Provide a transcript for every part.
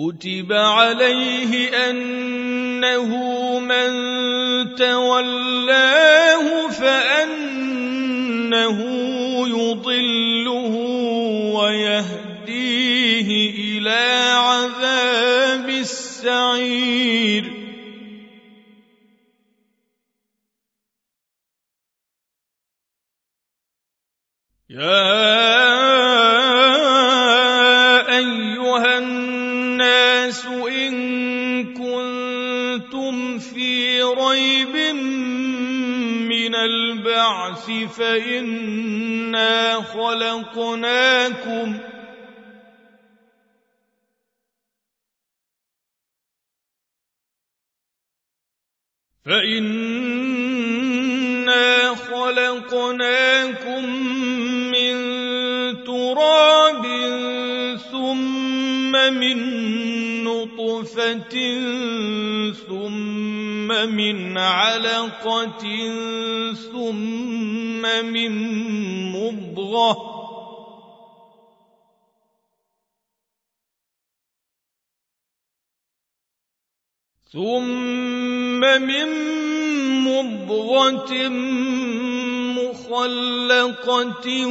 كتب عليه انه من تولاه فانه يضله ويهديه إلى عذاب السعير يا البعث فإنا خلقناكم. فإنا خلقناكم من تراب ثم من نطفة ثم من علقة ثم من مضغة ثم من مضغة مخلقة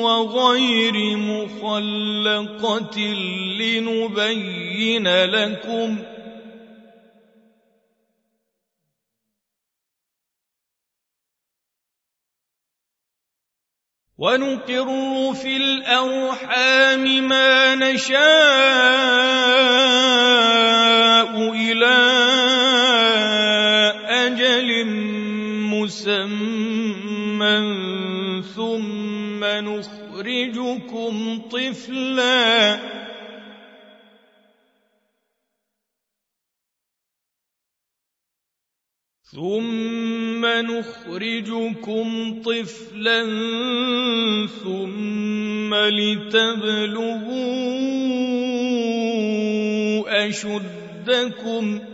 وغير مخلقة لنبين لكم ۖ ونقر في الأرحام ما نشاء إلى أجل مسمى ثم نخرجكم طفلاً. ثم نخرجكم طفلا ثم لتبلغوا أشدكم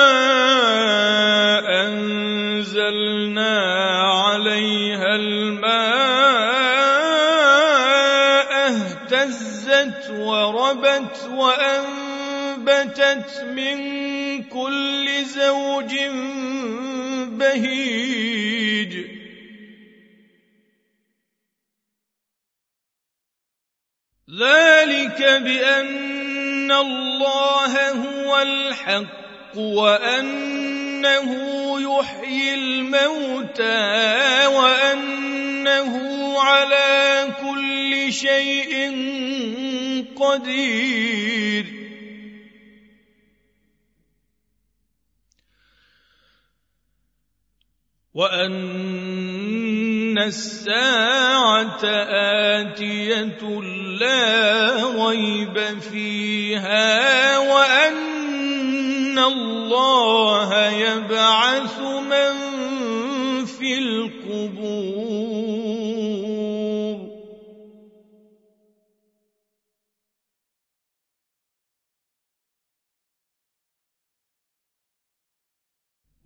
وربت وأنبتت من كل زوج بهيج ذلك بأن الله هو الحق وأنه يحيي الموتى وأنه على كل شيء قدير. وأن الساعة آتية لا ريب فيها وأن الله يبعث من في القبور.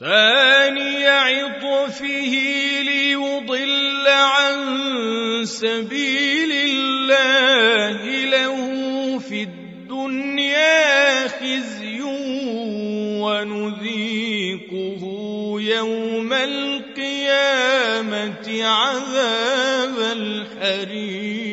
ثاني عطفه ليضل عن سبيل الله له في الدنيا خزي ونذيقه يوم القيامة عذاب الحريق.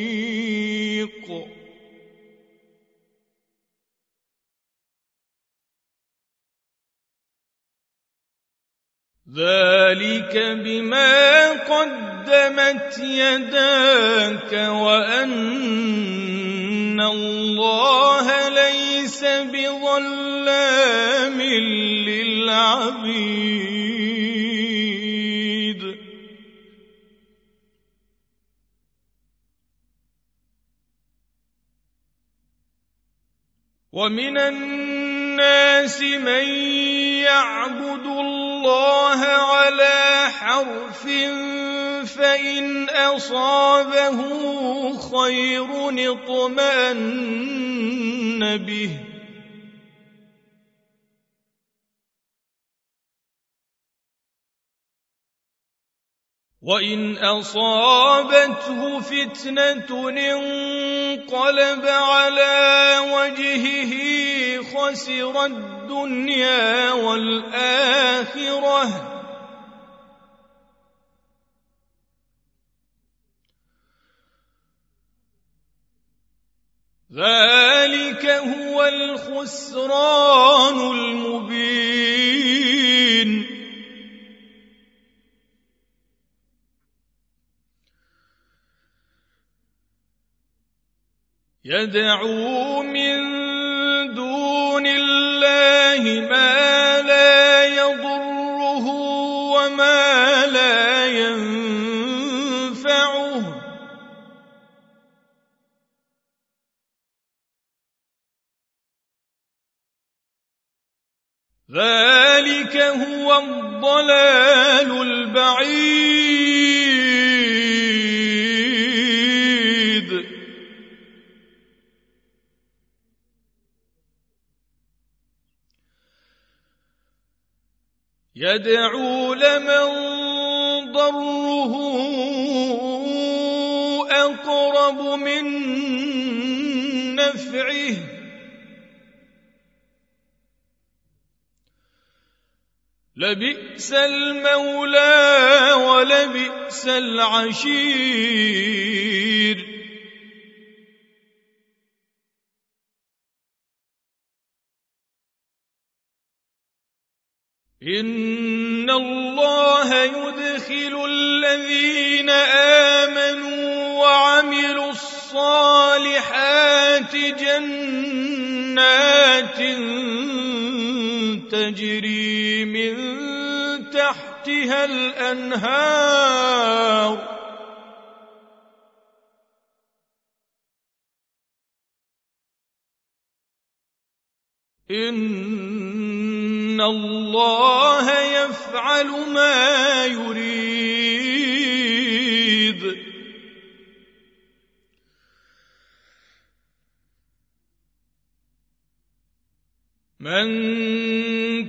ذلك بما قدمت يداك وان الله ليس بظلام للعبيد ومن الناس من يعبد الله على حرف فإن أصابه خير اطمأن به. وإن أصابته فتنة انقلب على وجهه خسر الدنيا والآخرة. ذلك هو الخسران المبين. يدعو من الله ما لا يضره وما لا ينفعه. ذلك هو الضلال البعيد. يدعو لمن ضره أقرب من نفعه. لبئس المولى ولبئس العشير. إن الله يدخل الذين آمنوا وعملوا الصالحات جنات تجري من تحتها الانهار ان الله يفعل ما يريد. من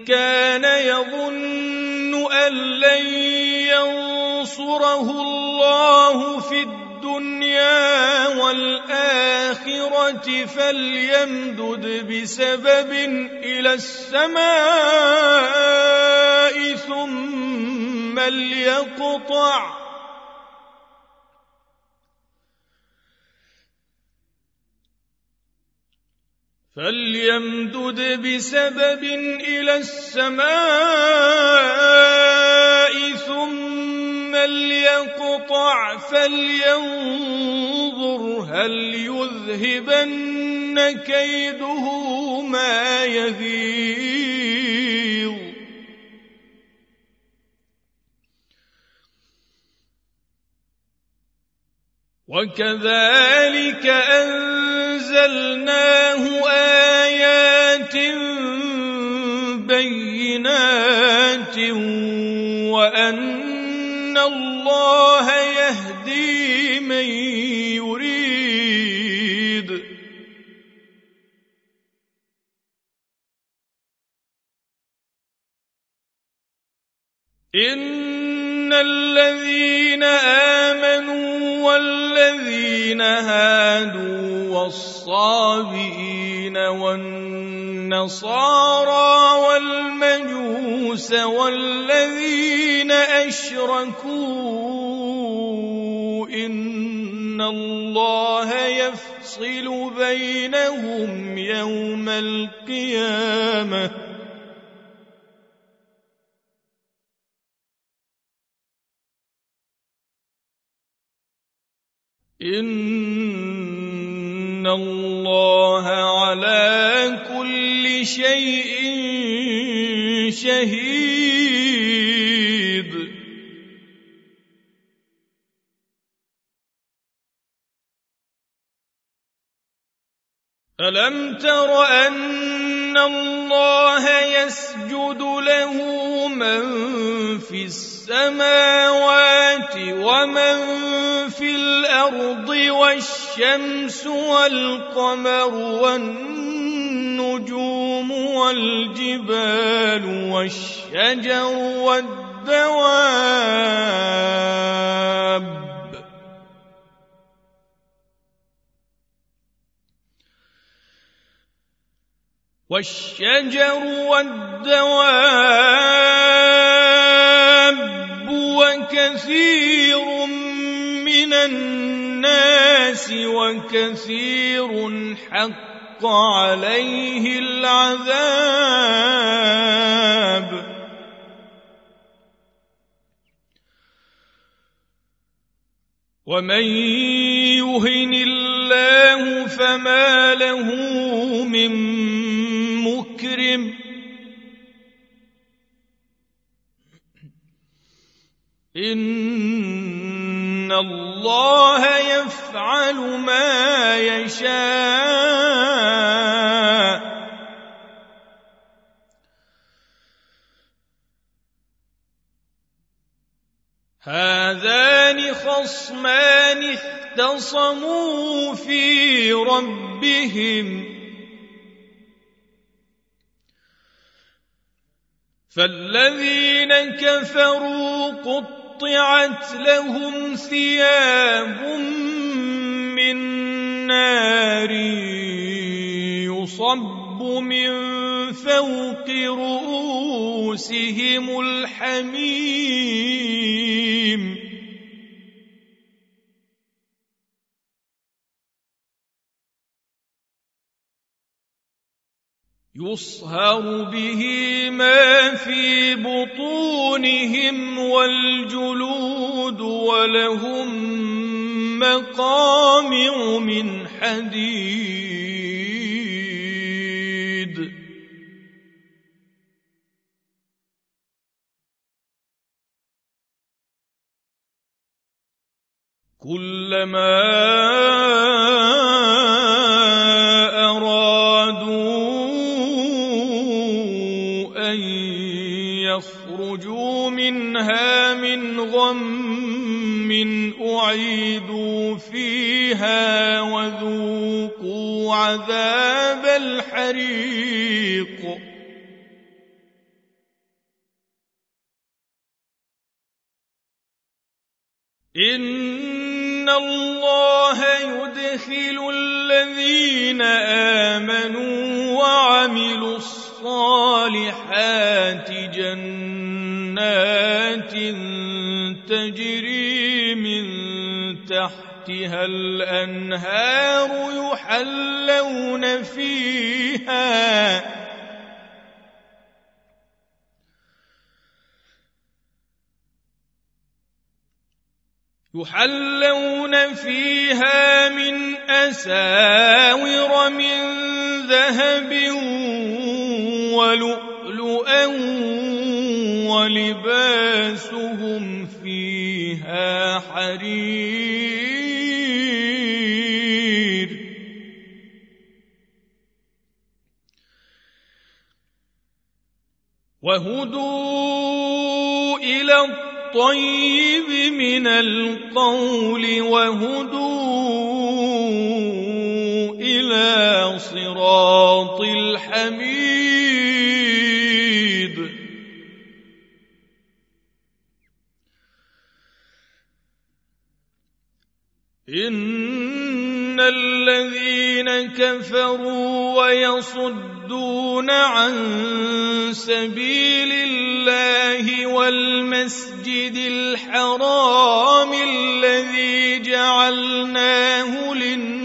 كان يظن ان لن ينصره الله في الدنيا والآخرة فليمدد بسبب إلى السماء ثم ليقطع. فليمدد بسبب إلى السماء ثم ليقطع فلينظر هل يذهبن كيده ما يغيظ وكذلك أنزلناه آيات بينات وأن ان الذين امنوا والذين هادوا والصابئين والنصارى والمجوس والذين اشركوا ان الله يفصل بينهم يوم القيامه ان الله على كل شيء شهيد. الم تر ان الله يسجد له من في السماوات ومن في الأرض والشمس والقمر والنجوم والجبال والشجر والدواب والشجر والدواب وكثير من الناس وكثير حق عليه العذاب. ومن يهن الله فما له من مكرم. ان الله يفعل ما يشاء هذان خصمان اختصموا في ربهم فالذين كفروا قطعت لهم ثياب من نار يصب من فوق رؤوسهم الحميم. يصهر به ما في بطونهم والجلود ولهم مقامع من حديد كلما أعيدوا فيها وذوقوا عذاب الحريق. إن الله يدخل الذين آمنوا وعملوا الصالحات جنات تجري من تحتها الأنهار يحلون فيها يحلون فيها من أساور من ذهب ولؤلؤا ولباسهم فيها حرير. وهدوا إلى الطيب من القول وهدوا إلى صراط الحميد. إن الذين كفروا ويصدون عن سبيل الله والمسجد الحرام الذي جعلناه للناس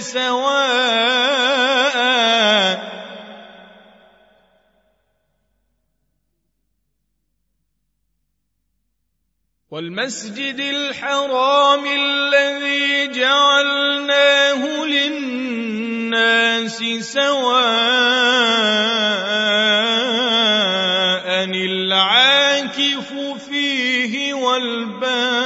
سواء. والمسجد الحرام الذي جعلناه للناس سواء العاكف فيه والباد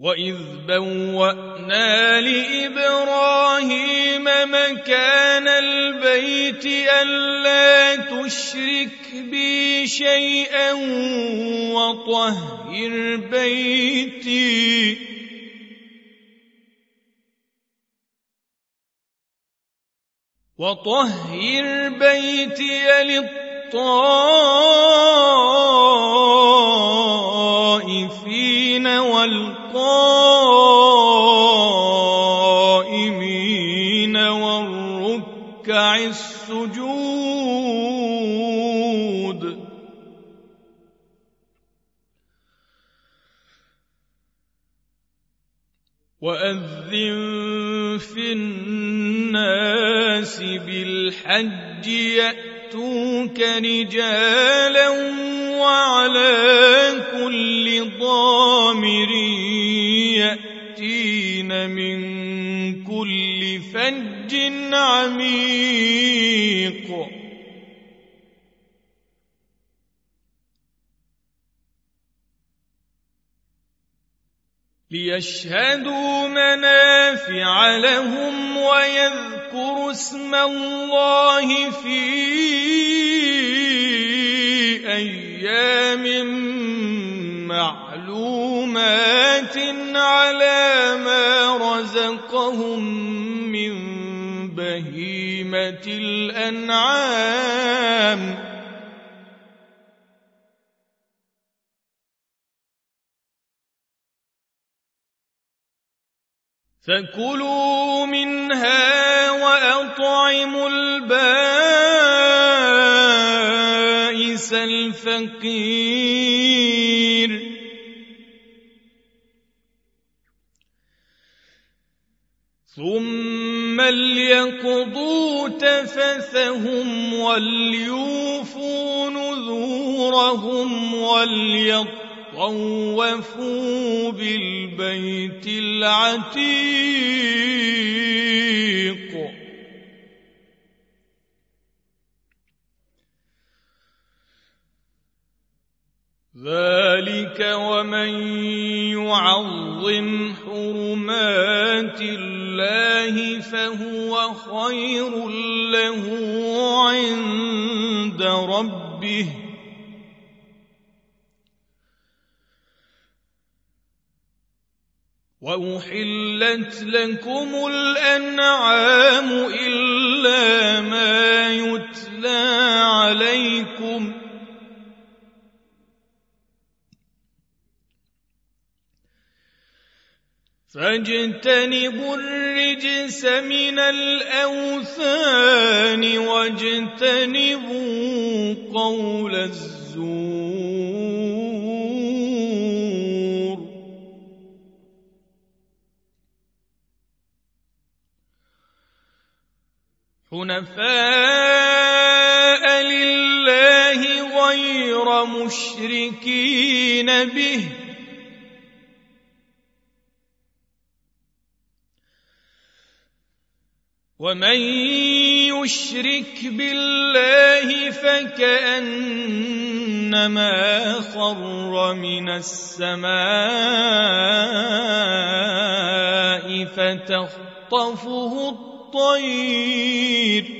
وإذ بوأنا لإبراهيم مكان البيت ألا تشرك بي شيئا وطهر بيتي وطهر بيتي للطائفين والقائمين والركع السجود. وأذن في الناس بالحج يأتوك رجالا وعلى كل ضامر من كل فج عميق. ليشهدوا منافع لهم ويذكروا اسم الله في أيام معلومات على ما رزقهم من بهيمه الانعام فكلوا منها واطعموا البائس الفقير ثم ليقضوا تفثهم وليوفوا نذورهم وليطوفوا بالبيت العتيق ذلك ومن يعظم حرمات الله فهو خير له عند ربه واحلت لكم الانعام الا فاجتنبوا الرجس من الأوثان واجتنبوا قول الزور. حنفاء لله غير مشركين به ومن يشرك بالله فكأنما خر من السماء فتخطفه الطير.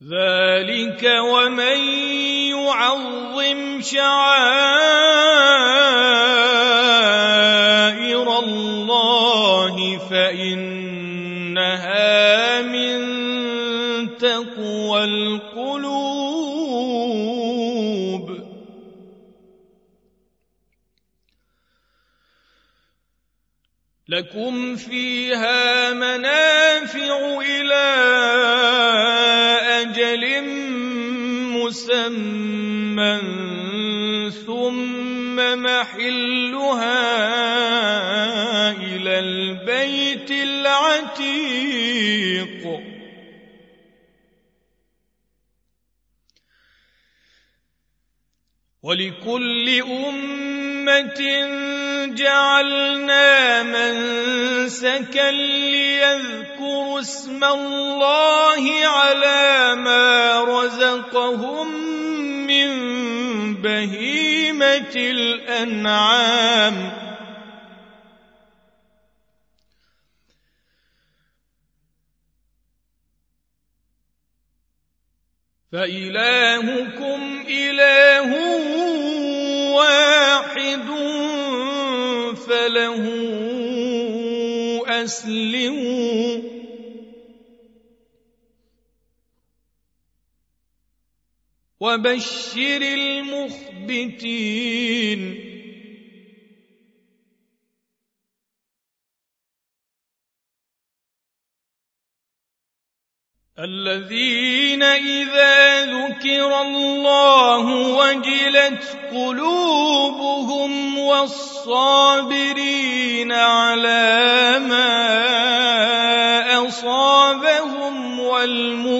ذلك ومن يعظم شعائر الله فانها من تقوى القلوب لكم فيها منافع إلى مسمى ثم محلها إلى البيت العتيق ولكل أمة جعلنا منسكا ليذكروا اسم الله على ما رزقهم من بهيمة الأنعام. فإلهكم إله واحد فله أسلموا. وبشر المخبتين. الذين إذا ذكر الله وجلت قلوبهم والصابرين على ما أصابهم والمقيم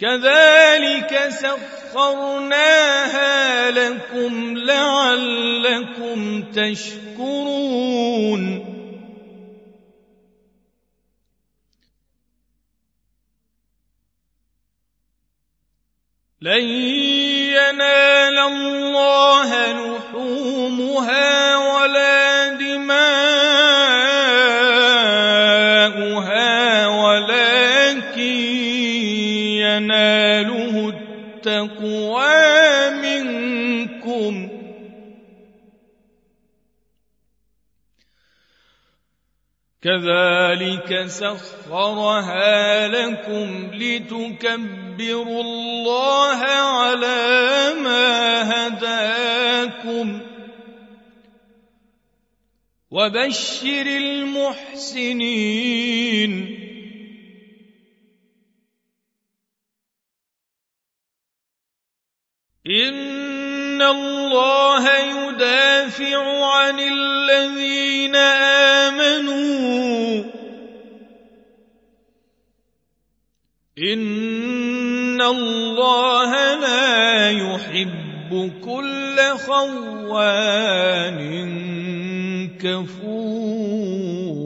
كذلك سخرناها لكم لعلكم تشكرون. لن ينال الله لحومها ولا التقوى منكم. كذلك سخرها لكم لتكبروا الله على ما هداكم. وبشر المحسنين. إن الله يدافع عن الذين آمنوا. إن الله لا يحب كل خوان كفور.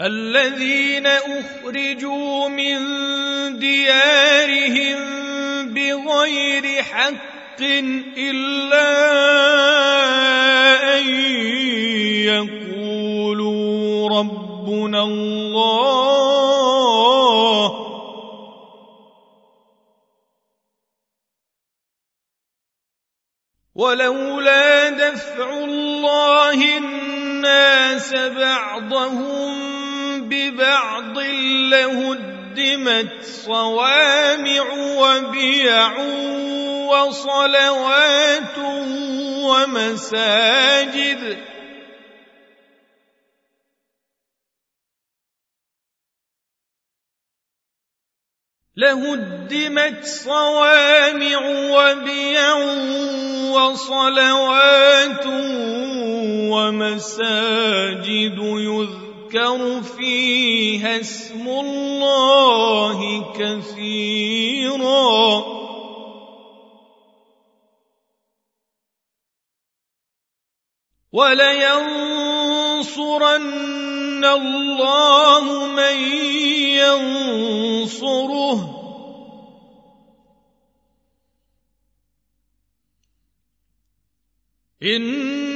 الذين أخرجوا من ديارهم بغير حق إلا أن يقولوا ربنا الله. ولولا دفع الله الناس بعضهم ببعض لهدمت صوامع وبيع وصلوات ومساجد. لهدمت صوامع وبيع وصلوات ومساجد يذكر يذكر فيها اسم الله كثيرا. ولينصرن الله من ينصره. إن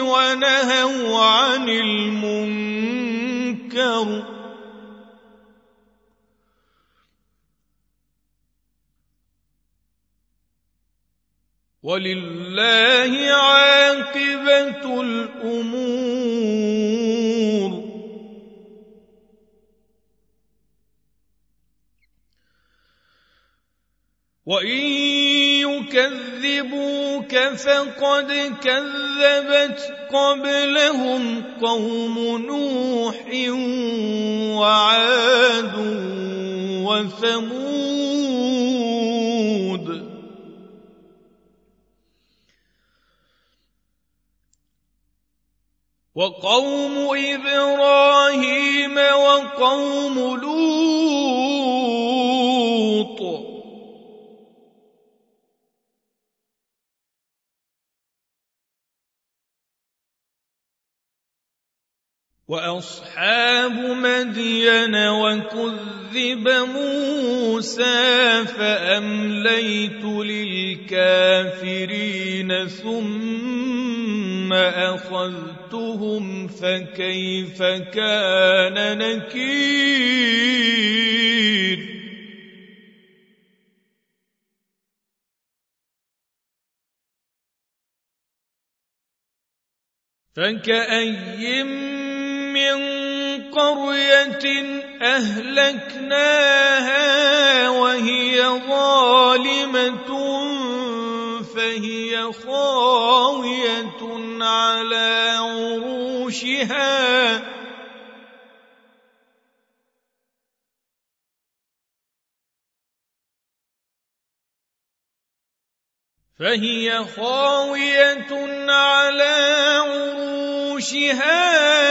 ونهوا عن المنكر. ولله عاقبة الأمور. وإن يكذبوك فقد كذبت قبلهم قوم نوح وعاد وثمود. وقوم إبراهيم وقوم لوط وأصحاب مدين وكذب موسى فأمليت للكافرين ثم أخذتهم فكيف كان نكير؟ فكأي من قرية أهلكناها وهي ظالمة فهي خاوية على عروشها. فهي خاوية على عروشها.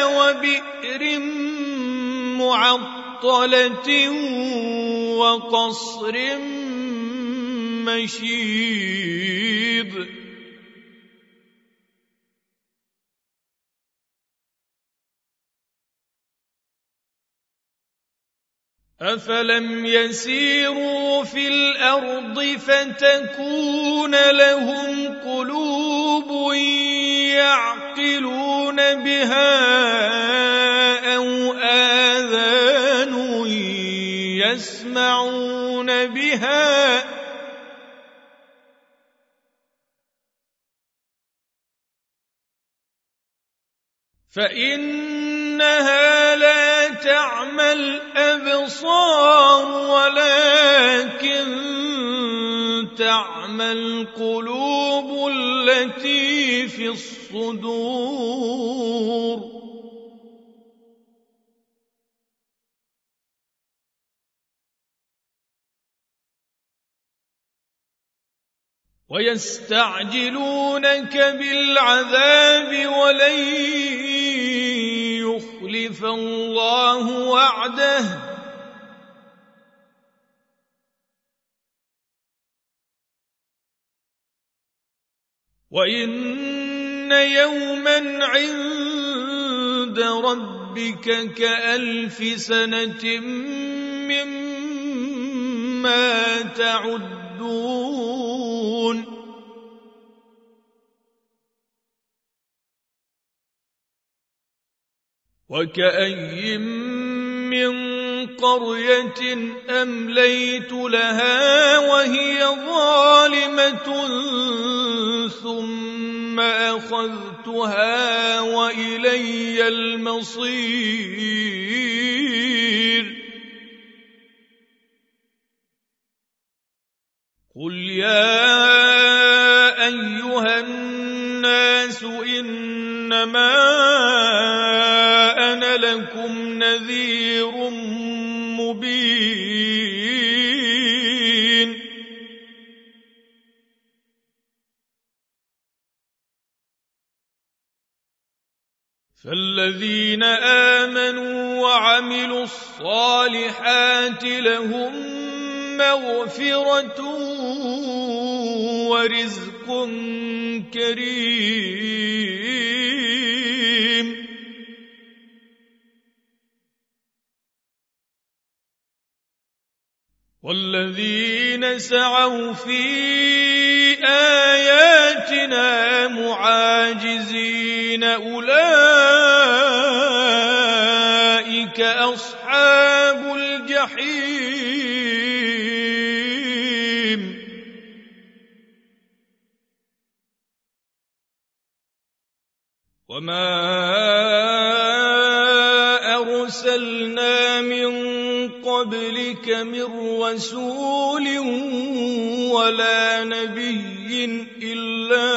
وبئر معطلة وقصر مشيد أفلم يسيروا في الأرض فتكون لهم قلوب يعقلون بها أو آذان يسمعون بها فإنها لا تعمى الأبصار ولكن تعمى القلوب التي في الصدور. ويستعجلونك بالعذاب ولن يخلف الله وعده. وإن يوما عند ربك كألف سنة مما تعدون. وكأي من قرية أمليت لها وهي ظالمة ثم أخذتها وإلي المصير قل يا أيها الناس إنما لكم نذير مبين. فالذين آمنوا وعملوا الصالحات لهم مغفرة ورزق كريم. والذين سعوا في آياتنا معاجزين أولئك أصحاب الجحيم. وما قبلك من رسول ولا نبي إلا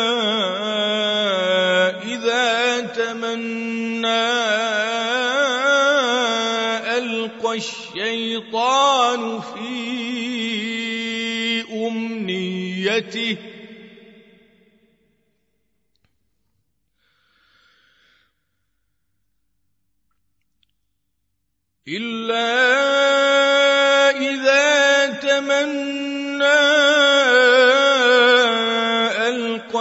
إذا تمنى ألقى الشيطان في أمنيته. إلا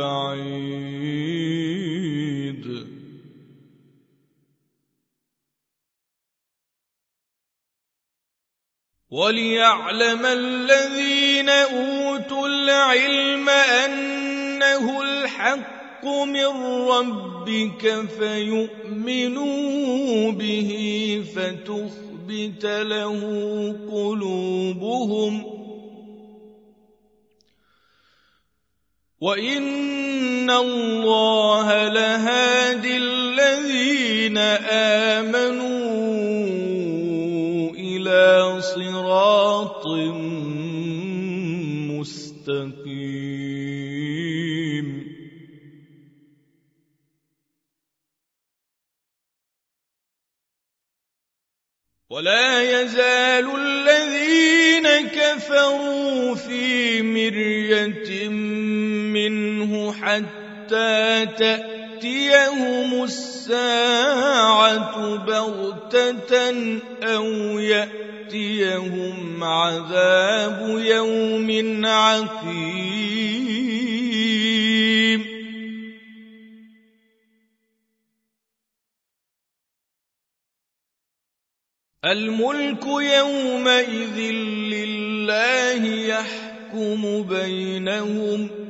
بعيد. وليعلم الذين اوتوا العلم انه الحق من ربك فيؤمنوا به فتخبت له قلوبهم وان الله لهادي الذين امنوا حتى تأتيهم الساعة بغتة أو يأتيهم عذاب يوم عقيم. الملك يومئذ لله يحكم بينهم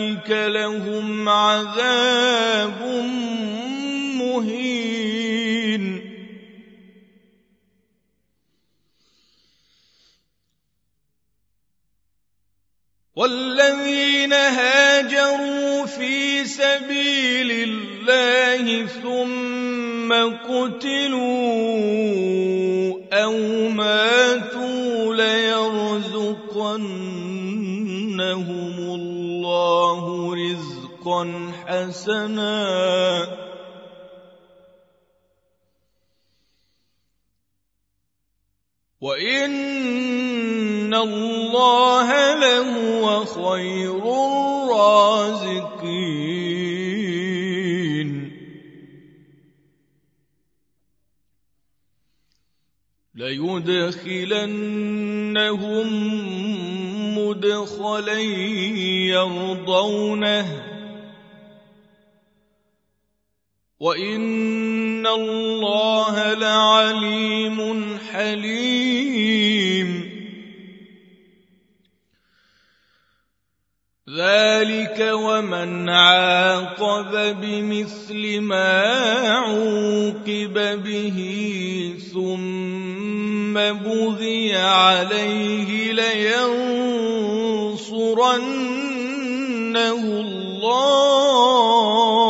فأولئك لهم عذاب مهين. والذين هاجروا في سبيل الله ثم قتلوا أو ماتوا ليرزقنهم رزقا حسنا. وإن الله لهو خير الرازقين. ليدخلنهم مدخلا يرضونه. وان الله لعليم حليم ذلك ومن عاقب بمثل ما عوقب به ثم بغي عليه لينصرنه الله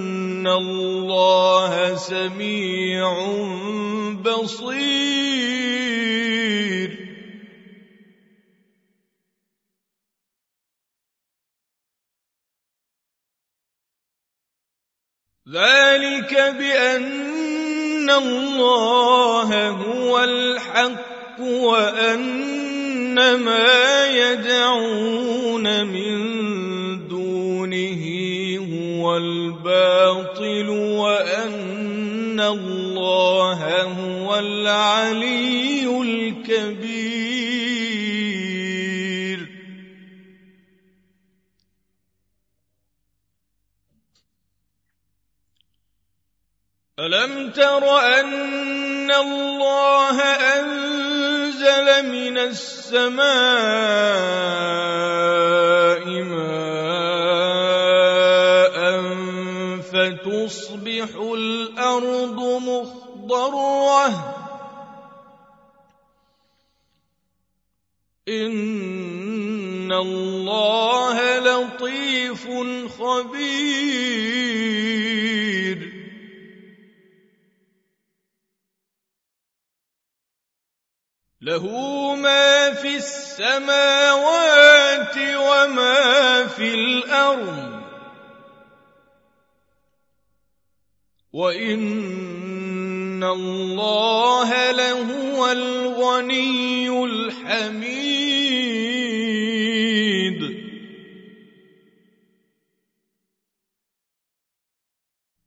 الله سميع بصير ذلك بأن الله هو الحق وأن ما يدعون من دونه هو الباطل وأن الله هو العلي الكبير. ألم تر أن الله أنزل من السماء ماء فتصبح الأرض مخضرة. إن الله لطيف خبير. له ما في السماوات وما في الأرض. وإن الله لهو الغني الحميد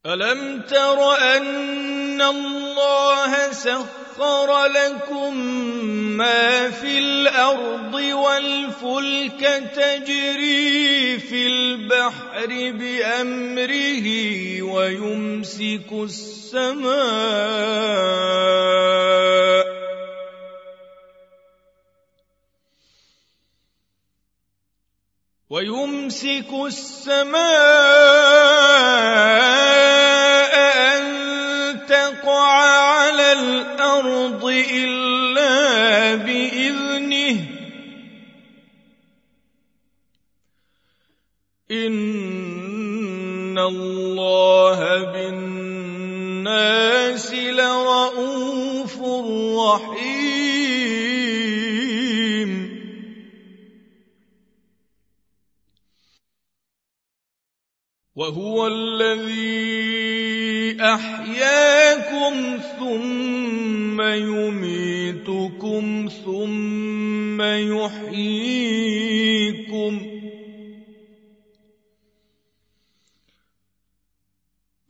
ألم تر أن الله سخر لكم ما في الأرض والفلك تجري في البحر بأمره ويمسك السماء ويمسك السماء أن على الأرض إلا بإذنه. إن الله بالناس لرؤوف رحيم. وهو الذي أحياكم ثم يميتكم ثم يحييكم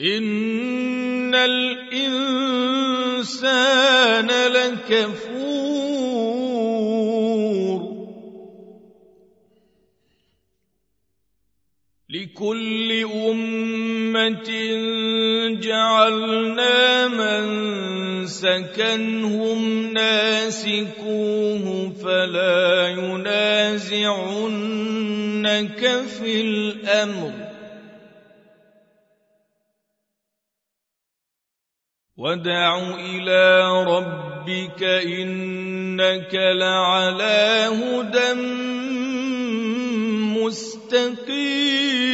إن الإنسان لكفور لكل أمة جعلنا من سكنهم ناسكوه فلا ينازعنك في الأمر. وادع إلى ربك إنك لعلى هدى مستقيم.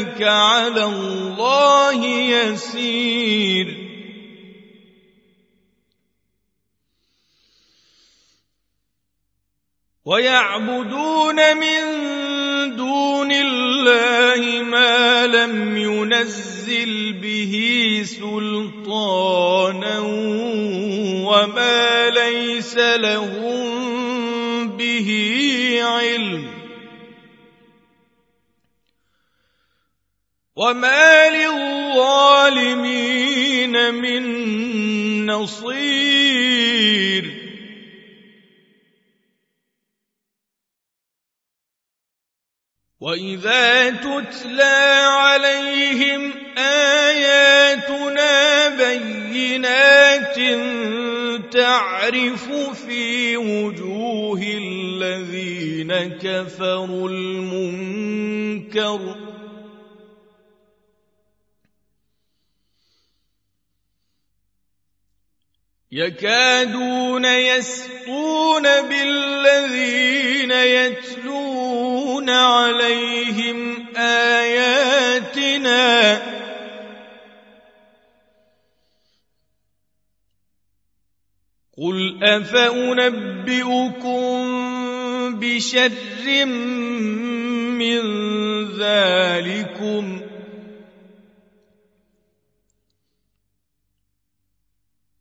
ذلك على الله يسير ويعبدون من دون الله ما لم ينزل به سلطانا وما ليس لهم به علم وما للظالمين من نصير واذا تتلى عليهم اياتنا بينات تعرف في وجوه الذين كفروا المنكر يكادون يسقون بالذين يتلون عليهم آياتنا. قل افانبئكم بشر من ذلكم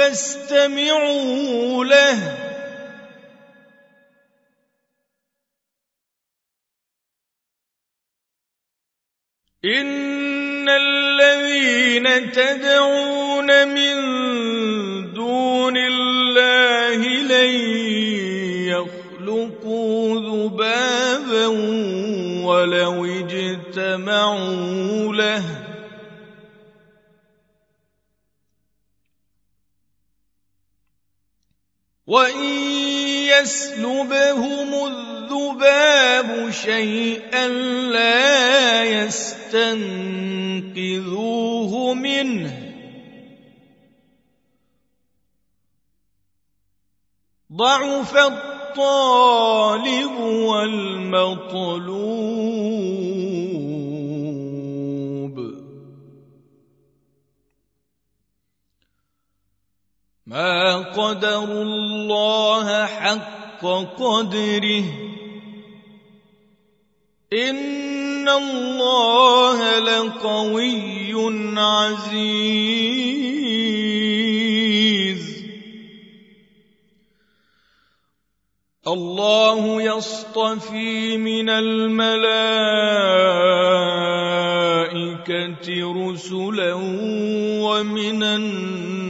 فاستمعوا له. ان الذين تدعون من دون الله لن يخلقوا ذبابا ولو اجتمعوا له. وان يسلبهم الذباب شيئا لا يستنقذوه منه ضعف الطالب والمطلوب ما قدروا الله حق قدره. إن الله لقوي عزيز. الله يصطفي من الملائكة رسلا ومن الناس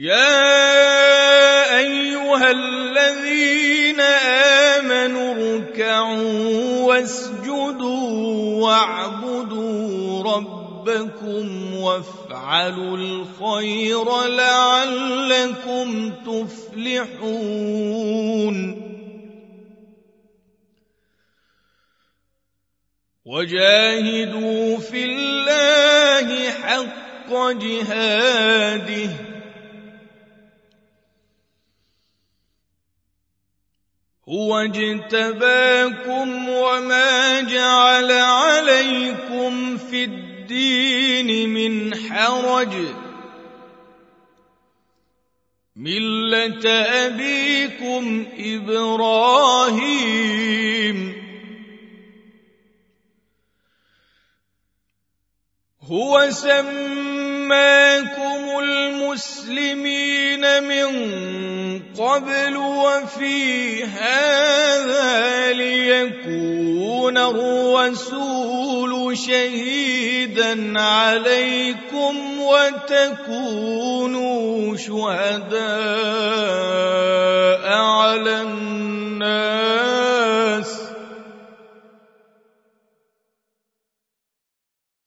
يا ايها الذين امنوا اركعوا واسجدوا واعبدوا ربكم وافعلوا الخير لعلكم تفلحون وجاهدوا في الله حق جهاده هو اجتباكم وما جعل عليكم في الدين من حرج مله ابيكم إبراهيم هو سماكم المسلمين من قبل وفي هذا ليكون الرسول شهيدا عليكم وتكونوا شهداء على الناس.